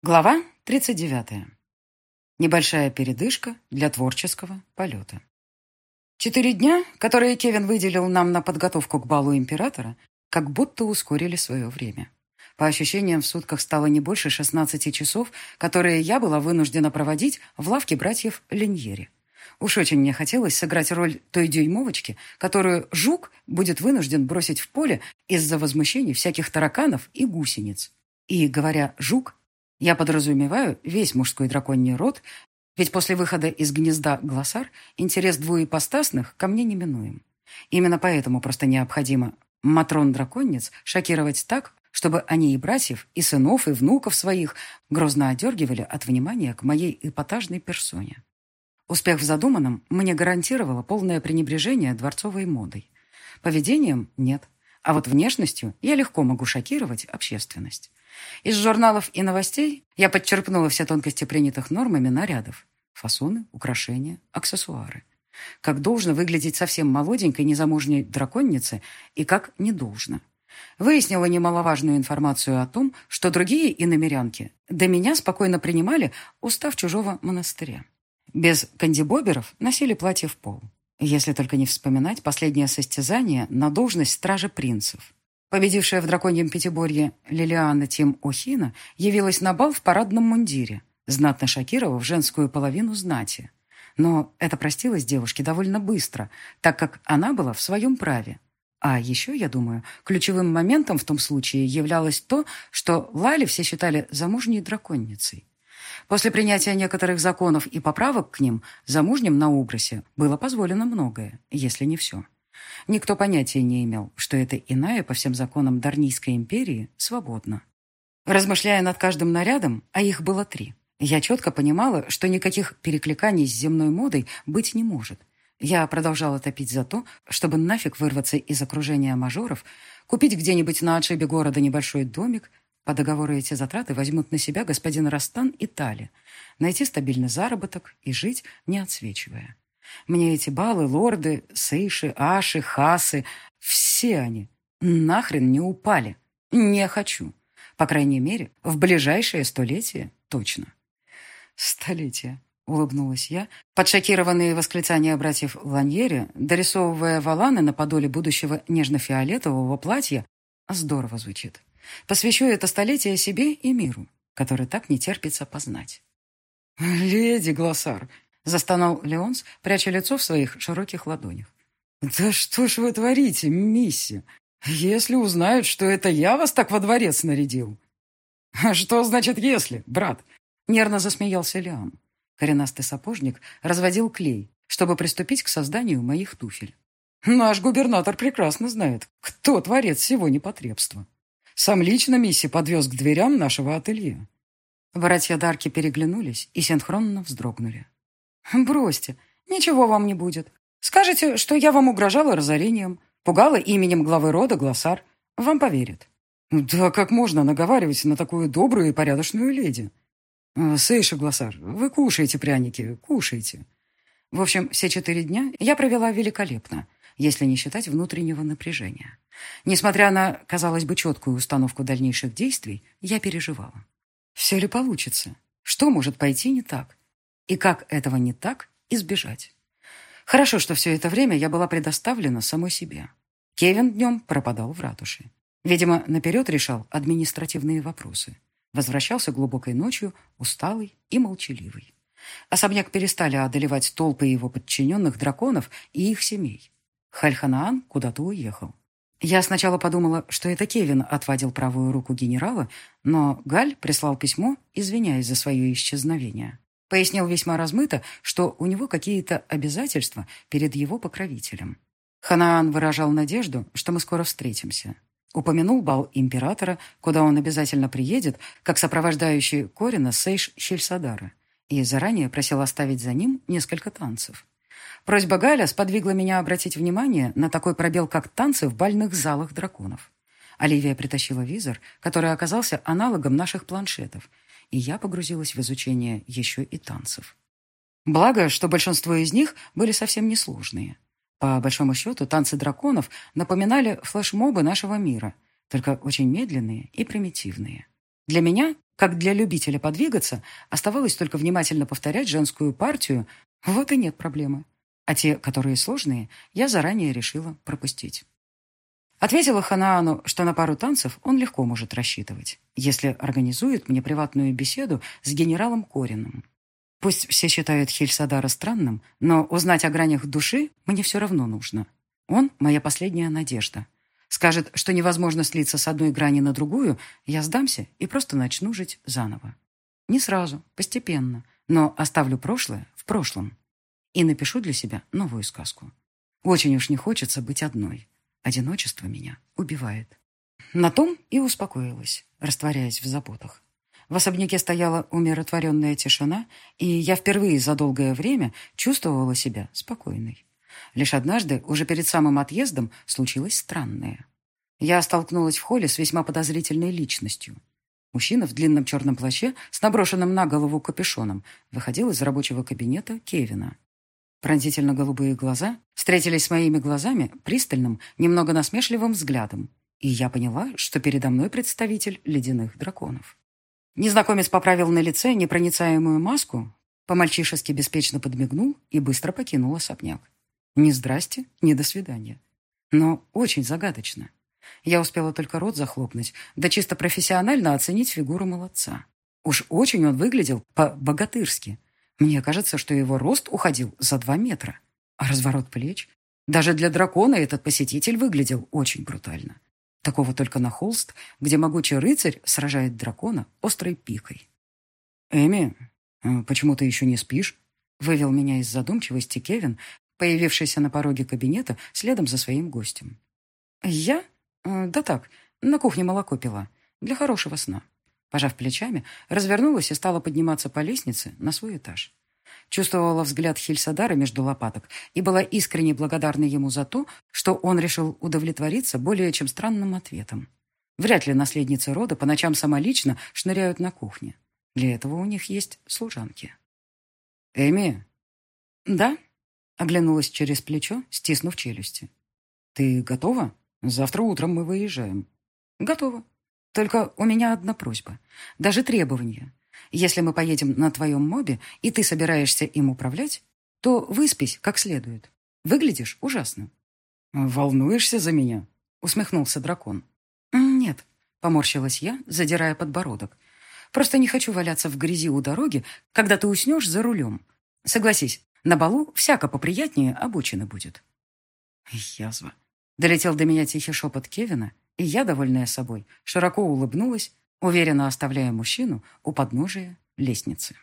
Глава 39. Небольшая передышка для творческого полета. Четыре дня, которые Кевин выделил нам на подготовку к балу императора, как будто ускорили свое время. По ощущениям, в сутках стало не больше 16 часов, которые я была вынуждена проводить в лавке братьев Леньери. Уж очень мне хотелось сыграть роль той дюймовочки, которую жук будет вынужден бросить в поле из-за возмущений всяких тараканов и гусениц. И, говоря «жук», я подразумеваю весь мужской драконий род, ведь после выхода из гнезда глоссар интерес двуепостасных ко мне неминуем. Именно поэтому просто необходимо матрон-драконец шокировать так, чтобы они и братьев, и сынов, и внуков своих грозно одергивали от внимания к моей эпатажной персоне. Успех в задуманном мне гарантировало полное пренебрежение дворцовой модой. Поведением – нет, а вот внешностью я легко могу шокировать общественность. Из журналов и новостей я подчерпнула все тонкости принятых нормами нарядов. Фасоны, украшения, аксессуары. Как должно выглядеть совсем молоденькой незамужней драконнице и как не должно. Выяснила немаловажную информацию о том, что другие иномерянки до меня спокойно принимали устав чужого монастыря. Без кандибоберов носили платье в пол. Если только не вспоминать последнее состязание на должность стражи принцев. Победившая в драконьем пятиборье Лилиана Тим Охина явилась на бал в парадном мундире, знатно шокировав женскую половину знати. Но это простилось девушке довольно быстро, так как она была в своем праве. А еще, я думаю, ключевым моментом в том случае являлось то, что Лали все считали замужней драконницей. После принятия некоторых законов и поправок к ним, замужним на Убросе было позволено многое, если не все. Никто понятия не имел, что эта иная по всем законам Дарнийской империи свободна. Размышляя над каждым нарядом, а их было три, я четко понимала, что никаких перекликаний с земной модой быть не может. Я продолжала топить за то, чтобы нафиг вырваться из окружения мажоров, купить где-нибудь на отшибе города небольшой домик, по договору эти затраты возьмут на себя господин Растан и Тали, найти стабильный заработок и жить, не отсвечивая. Мне эти балы, лорды, сейши, аши, хасы, все они нахрен не упали. Не хочу. По крайней мере, в ближайшее столетие точно. Столетие, улыбнулась я, под шокированные восклицания братьев Ланьери, дорисовывая валаны на подоле будущего нежно-фиолетового платья, здорово звучит. Посвящу это столетие себе и миру, который так не терпится познать. «Леди Глоссар, Застонал Леонс, пряча лицо в своих широких ладонях. «Да что ж вы творите, мисси? Если узнают, что это я вас так во дворец нарядил?» «А что значит «если», брат?» Нервно засмеялся Леон. Коренастый сапожник разводил клей, чтобы приступить к созданию моих туфель. «Наш губернатор прекрасно знает, кто творец всего непотребства. Сам лично Мисси подвез к дверям нашего ателье». Братья Дарки переглянулись и синхронно вздрогнули. «Бросьте, ничего вам не будет. Скажете, что я вам угрожала разорением, пугала именем главы рода Глоссар. Вам поверят». «Да как можно наговаривать на такую добрую и порядочную леди?» «Сейша Глоссар, вы кушаете пряники, кушаете». В общем, все четыре дня я провела великолепно, если не считать внутреннего напряжения. Несмотря на, казалось бы, четкую установку дальнейших действий, я переживала. Все ли получится? Что может пойти не так? И как этого не так, избежать. Хорошо, что все это время я была предоставлена самой себе. Кевин днем пропадал в ратуше. Видимо, наперед решал административные вопросы. Возвращался глубокой ночью, усталый и молчаливый. Особняк перестали одолевать толпы его подчиненных драконов и их семей. Хальханаан куда-то уехал. Я сначала подумала, что это Кевин отвадил правую руку генерала, но Галь прислал письмо, извиняясь за свое исчезновение. Пояснил весьма размыто, что у него какие-то обязательства перед его покровителем. Ханаан выражал надежду, что мы скоро встретимся. Упомянул бал императора, куда он обязательно приедет, как сопровождающий Корина Сейш Хельсадара, и заранее просил оставить за ним несколько танцев. Просьба Галя сподвигла меня обратить внимание на такой пробел, как танцы в бальных залах драконов. Оливия притащила визор, который оказался аналогом наших планшетов, и я погрузилась в изучение еще и танцев. Благо, что большинство из них были совсем несложные. По большому счету, танцы драконов напоминали флешмобы нашего мира, только очень медленные и примитивные. Для меня как для любителя подвигаться, оставалось только внимательно повторять женскую партию, вот и нет проблемы. А те, которые сложные, я заранее решила пропустить. Ответила Ханаану, что на пару танцев он легко может рассчитывать, если организует мне приватную беседу с генералом Корином. Пусть все считают Хельсадара странным, но узнать о гранях души мне все равно нужно. Он — моя последняя надежда. Скажет, что невозможно слиться с одной грани на другую, я сдамся и просто начну жить заново. Не сразу, постепенно, но оставлю прошлое в прошлом и напишу для себя новую сказку. Очень уж не хочется быть одной. Одиночество меня убивает. На том и успокоилась, растворяясь в заботах. В особняке стояла умиротворенная тишина, и я впервые за долгое время чувствовала себя спокойной. Лишь однажды, уже перед самым отъездом, случилось странное. Я столкнулась в холле с весьма подозрительной личностью. Мужчина в длинном черном плаще с наброшенным на голову капюшоном выходил из рабочего кабинета Кевина. Пронзительно-голубые глаза встретились с моими глазами пристальным, немного насмешливым взглядом, и я поняла, что передо мной представитель ледяных драконов. Незнакомец поправил на лице непроницаемую маску, по-мальчишески беспечно подмигнул и быстро покинул особняк. Ни здрасте, ни до свидания. Но очень загадочно. Я успела только рот захлопнуть, да чисто профессионально оценить фигуру молодца. Уж очень он выглядел по-богатырски, мне кажется, что его рост уходил за два метра. А разворот плеч? Даже для дракона этот посетитель выглядел очень брутально. Такого только на холст, где могучий рыцарь сражает дракона острой пикой. «Эми, а почему ты еще не спишь?» Вывел меня из задумчивости Кевин, появившийся на пороге кабинета следом за своим гостем. «Я? Э, да так, на кухне молоко пила. Для хорошего сна». Пожав плечами, развернулась и стала подниматься по лестнице на свой этаж. Чувствовала взгляд Хильсадара между лопаток и была искренне благодарна ему за то, что он решил удовлетвориться более чем странным ответом. Вряд ли наследницы рода по ночам самолично шныряют на кухне. Для этого у них есть служанки. «Эми?» «Да?» — оглянулась через плечо, стиснув челюсти. «Ты готова? Завтра утром мы выезжаем». «Готова», только у меня одна просьба, даже требование. Если мы поедем на твоем мобе, и ты собираешься им управлять, то выспись как следует. Выглядишь ужасно». «Волнуешься за меня?» — усмехнулся дракон. «Нет», — поморщилась я, задирая подбородок. «Просто не хочу валяться в грязи у дороги, когда ты уснешь за рулем. Согласись, на балу всяко поприятнее обочины будет». «Язва», — долетел до меня тихий шепот Кевина, и я, довольная собой, широко улыбнулась, уверенно оставляя мужчину у подножия лестницы.